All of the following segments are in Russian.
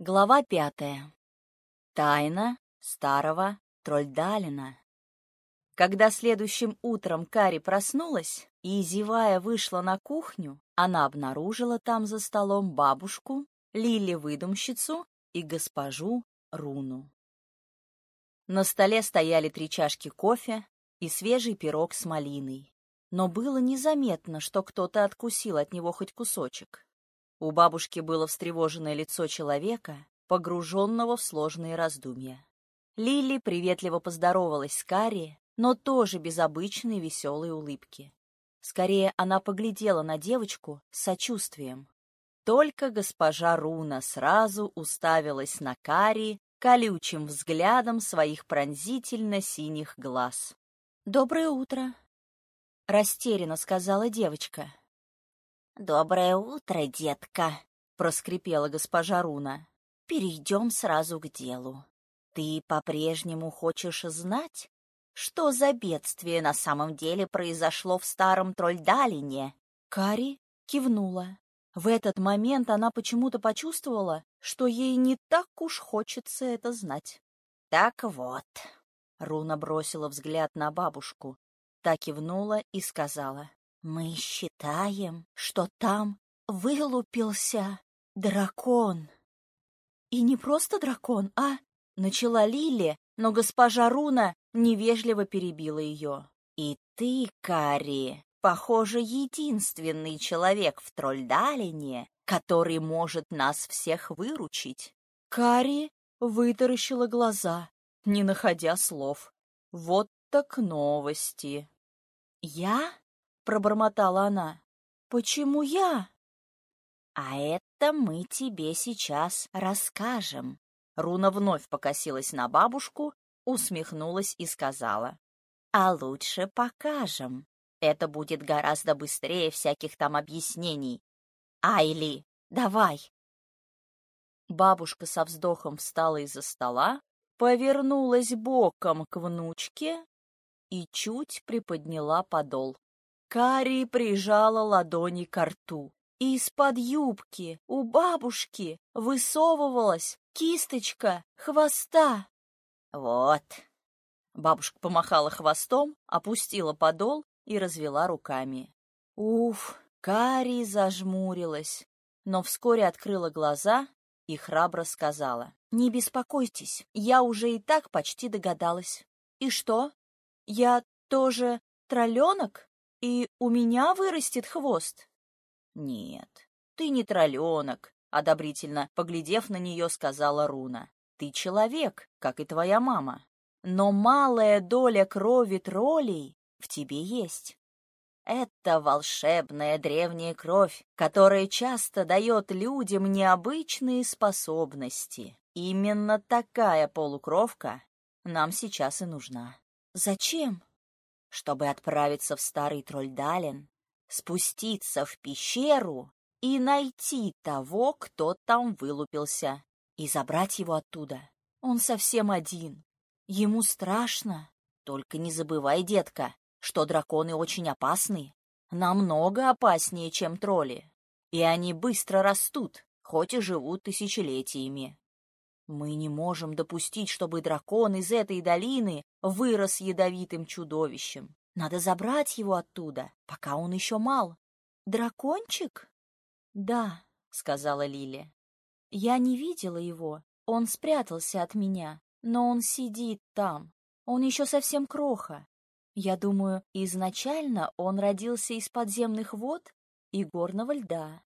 Глава пятая. Тайна старого Трольдалина. Когда следующим утром Кари проснулась и, зевая, вышла на кухню, она обнаружила там за столом бабушку, Лили-выдумщицу и госпожу Руну. На столе стояли три чашки кофе и свежий пирог с малиной, но было незаметно, что кто-то откусил от него хоть кусочек. У бабушки было встревоженное лицо человека, погруженного в сложные раздумья. Лили приветливо поздоровалась с Карри, но тоже без обычной веселой улыбки. Скорее, она поглядела на девочку с сочувствием. Только госпожа Руна сразу уставилась на Карри колючим взглядом своих пронзительно-синих глаз. «Доброе утро», — растерянно сказала девочка. «Доброе утро, детка!» — проскрипела госпожа Руна. «Перейдем сразу к делу. Ты по-прежнему хочешь знать, что за бедствие на самом деле произошло в старом Трольдалине?» Кари кивнула. В этот момент она почему-то почувствовала, что ей не так уж хочется это знать. «Так вот», — Руна бросила взгляд на бабушку, та кивнула и сказала. Мы считаем, что там вылупился дракон. И не просто дракон, а... Начала Лили, но госпожа Руна невежливо перебила ее. И ты, Кари, похоже, единственный человек в Трольдалине, который может нас всех выручить. Кари вытаращила глаза, не находя слов. Вот так новости. Я? Пробормотала она. «Почему я?» «А это мы тебе сейчас расскажем». Руна вновь покосилась на бабушку, усмехнулась и сказала. «А лучше покажем. Это будет гораздо быстрее всяких там объяснений. Айли, давай!» Бабушка со вздохом встала из-за стола, повернулась боком к внучке и чуть приподняла подол. Кари прижала ладони к рту. Из-под юбки у бабушки высовывалась кисточка хвоста. «Вот!» Бабушка помахала хвостом, опустила подол и развела руками. Уф, Кари зажмурилась, но вскоре открыла глаза и храбро сказала. «Не беспокойтесь, я уже и так почти догадалась. И что? Я тоже тролленок?» И у меня вырастет хвост? Нет, ты не тролленок, одобрительно поглядев на нее, сказала Руна. Ты человек, как и твоя мама. Но малая доля крови троллей в тебе есть. Это волшебная древняя кровь, которая часто дает людям необычные способности. Именно такая полукровка нам сейчас и нужна. Зачем? Чтобы отправиться в старый Трольдален, спуститься в пещеру и найти того, кто там вылупился, и забрать его оттуда. Он совсем один. Ему страшно. Только не забывай, детка, что драконы очень опасны. Намного опаснее, чем тролли. И они быстро растут, хоть и живут тысячелетиями. Мы не можем допустить, чтобы дракон из этой долины вырос ядовитым чудовищем. Надо забрать его оттуда, пока он еще мал. Дракончик? Да, сказала Лили. Я не видела его. Он спрятался от меня, но он сидит там. Он еще совсем кроха. Я думаю, изначально он родился из подземных вод и горного льда.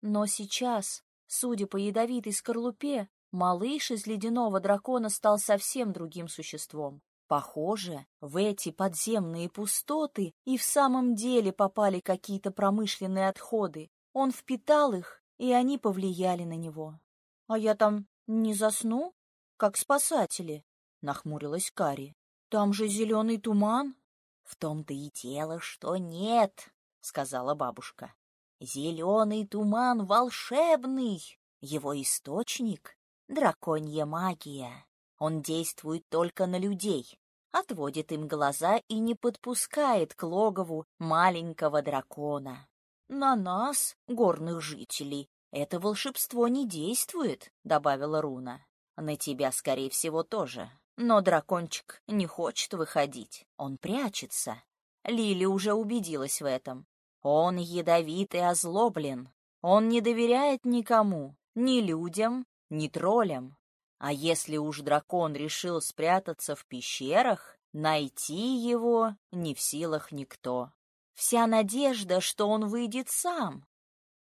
Но сейчас, судя по ядовитой скорлупе, Малыш из ледяного дракона стал совсем другим существом. Похоже, в эти подземные пустоты и в самом деле попали какие-то промышленные отходы. Он впитал их, и они повлияли на него. — А я там не засну, как спасатели? — нахмурилась Кари. — Там же зеленый туман. — В том-то и дело, что нет, — сказала бабушка. — Зеленый туман волшебный. Его источник Драконья магия. Он действует только на людей, отводит им глаза и не подпускает к логову маленького дракона. На нас, горных жителей, это волшебство не действует», — добавила Руна. «На тебя, скорее всего, тоже. Но дракончик не хочет выходить, он прячется. Лили уже убедилась в этом. Он ядовит и озлоблен. Он не доверяет никому, ни людям, ни троллям. А если уж дракон решил спрятаться в пещерах, найти его не в силах никто. Вся надежда, что он выйдет сам.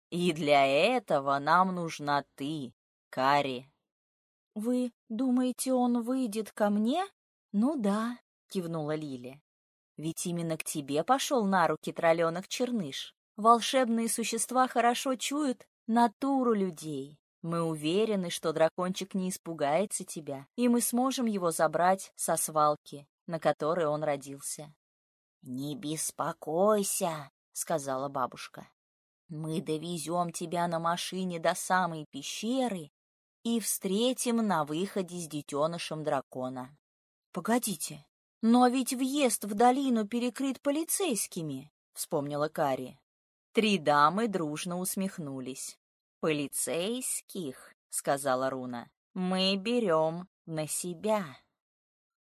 И для этого нам нужна ты, Кари. Вы думаете, он выйдет ко мне? Ну да, кивнула Лили. Ведь именно к тебе пошел на руки тролленок черныш. Волшебные существа хорошо чуют натуру людей. Мы уверены, что дракончик не испугается тебя, и мы сможем его забрать со свалки, на которой он родился. — Не беспокойся, — сказала бабушка. — Мы довезем тебя на машине до самой пещеры и встретим на выходе с детенышем дракона. — Погодите, но ведь въезд в долину перекрыт полицейскими, — вспомнила Кари. Три дамы дружно усмехнулись. «Полицейских», — сказала Руна, — «мы берем на себя».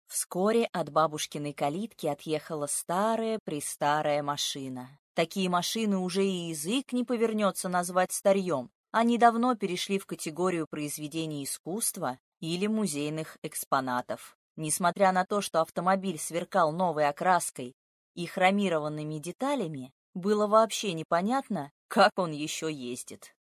Вскоре от бабушкиной калитки отъехала старая-престарая машина. Такие машины уже и язык не повернется назвать старьем. Они давно перешли в категорию произведений искусства или музейных экспонатов. Несмотря на то, что автомобиль сверкал новой окраской и хромированными деталями, было вообще непонятно, как он еще ездит.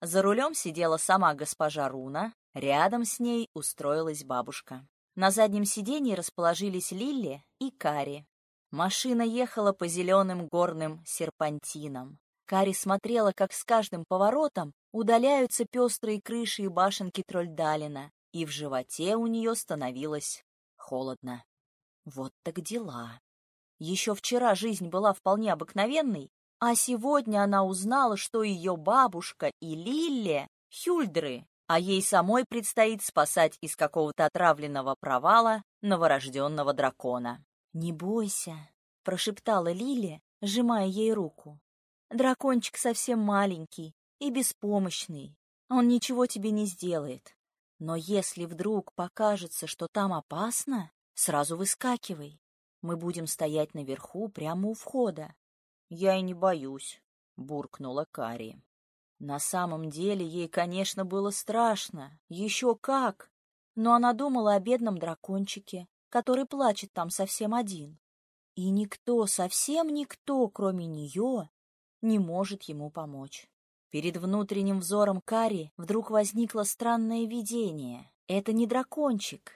За рулем сидела сама госпожа Руна, рядом с ней устроилась бабушка. На заднем сиденье расположились Лилли и Кари. Машина ехала по зеленым горным серпантинам. Кари смотрела, как с каждым поворотом удаляются пестрые крыши и башенки Трольдалина, и в животе у нее становилось холодно. Вот так дела. Еще вчера жизнь была вполне обыкновенной, а сегодня она узнала, что ее бабушка и Лилли — Хюльдры, а ей самой предстоит спасать из какого-то отравленного провала новорожденного дракона. «Не бойся», — прошептала Лили, сжимая ей руку. «Дракончик совсем маленький и беспомощный. Он ничего тебе не сделает. Но если вдруг покажется, что там опасно, сразу выскакивай. Мы будем стоять наверху прямо у входа. «Я и не боюсь», — буркнула Кари. На самом деле ей, конечно, было страшно, еще как, но она думала о бедном дракончике, который плачет там совсем один. И никто, совсем никто, кроме нее, не может ему помочь. Перед внутренним взором Кари вдруг возникло странное видение. Это не дракончик,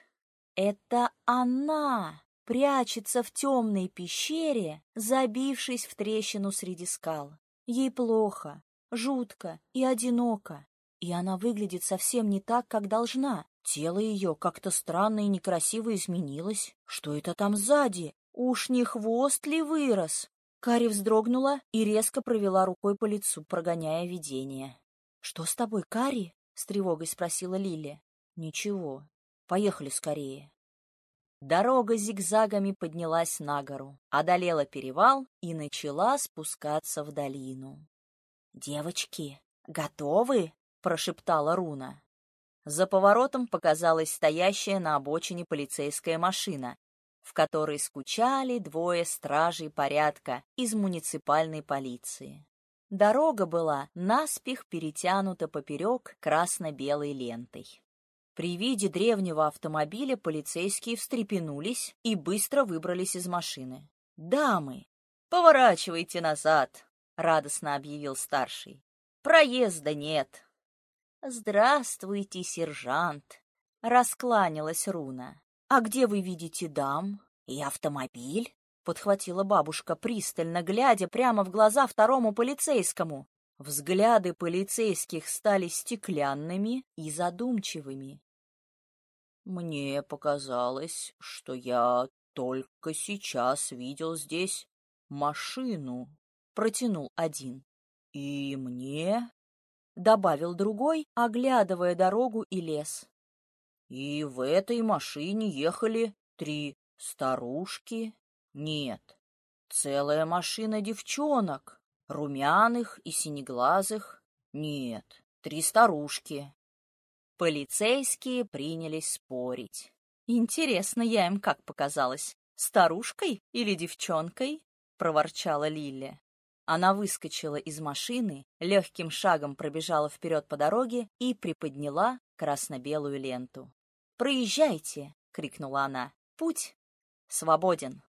это она прячется в темной пещере, забившись в трещину среди скал. Ей плохо, жутко и одиноко, и она выглядит совсем не так, как должна. Тело ее как-то странно и некрасиво изменилось. Что это там сзади? Уж не хвост ли вырос? Кари вздрогнула и резко провела рукой по лицу, прогоняя видение. — Что с тобой, Кари? — с тревогой спросила Лили. — Ничего. Поехали скорее. Дорога зигзагами поднялась на гору, одолела перевал и начала спускаться в долину. «Девочки, готовы?» — прошептала Руна. За поворотом показалась стоящая на обочине полицейская машина, в которой скучали двое стражей порядка из муниципальной полиции. Дорога была наспех перетянута поперек красно-белой лентой. При виде древнего автомобиля полицейские встрепенулись и быстро выбрались из машины. «Дамы, поворачивайте назад!» — радостно объявил старший. «Проезда нет!» «Здравствуйте, сержант!» — раскланялась Руна. «А где вы видите дам и автомобиль?» — подхватила бабушка, пристально глядя прямо в глаза второму полицейскому. Взгляды полицейских стали стеклянными и задумчивыми. «Мне показалось, что я только сейчас видел здесь машину», — протянул один. «И мне?» — добавил другой, оглядывая дорогу и лес. «И в этой машине ехали три старушки? Нет, целая машина девчонок, румяных и синеглазых? Нет, три старушки. Полицейские принялись спорить. Интересно, я им как показалась, старушкой или девчонкой? проворчала Лиля. Она выскочила из машины, легким шагом пробежала вперед по дороге и приподняла красно-белую ленту. «Проезжайте!» — крикнула она. «Путь свободен!»